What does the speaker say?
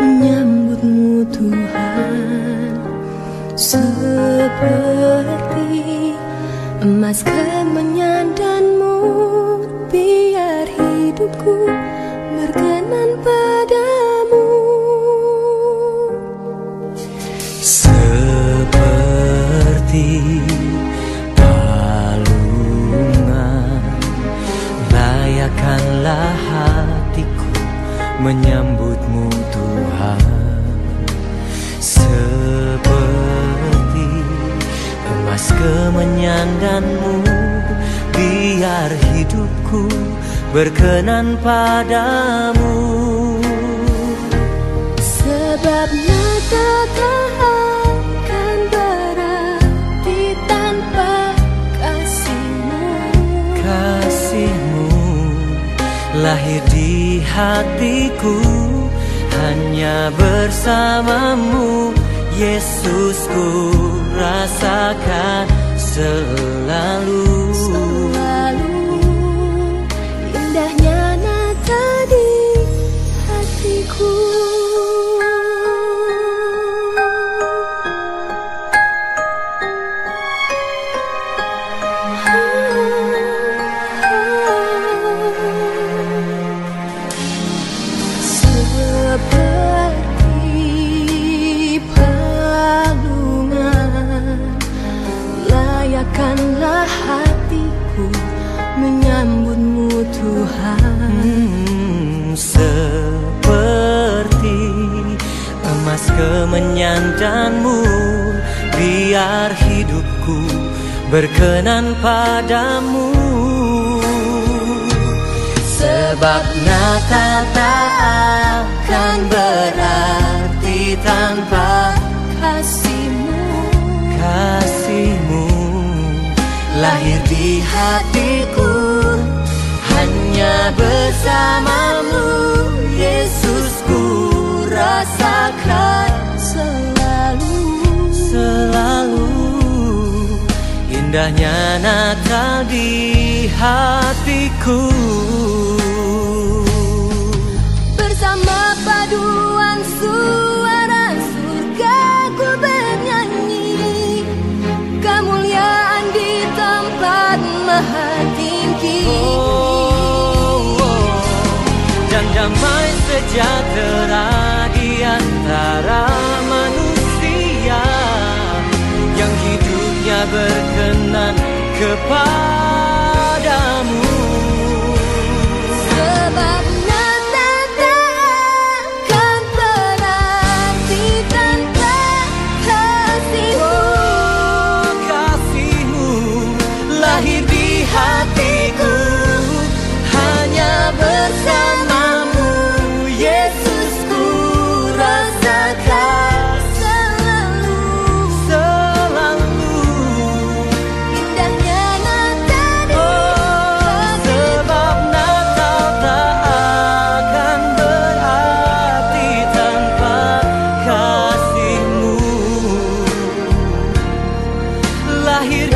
menyambutmu Tuhan. Seperti emas kemenyan dan Biar hidupku menyambutmu Tuhan. Seperti emas kemenyandanmu Biar hidupku berkenan padamu lahir di hatiku hanya bersamamu Yesusku rasakan selalu hmm, Seperti emas kemenyandanmu Biar hidupku berkenan padamu. Sebab Natal tak akan berarti tanpa kasihmu. Kasihmu lahir di hatiku bersamamu Yesusku rasakan selalu. Selalu. Indahnya Natal di hatiku. Bersama paduan suara surga ku bernyanyi. Kemuliaan maha tinggi oh, sejahtera di antara manusia Yang hidupnya berkenan kepada dahir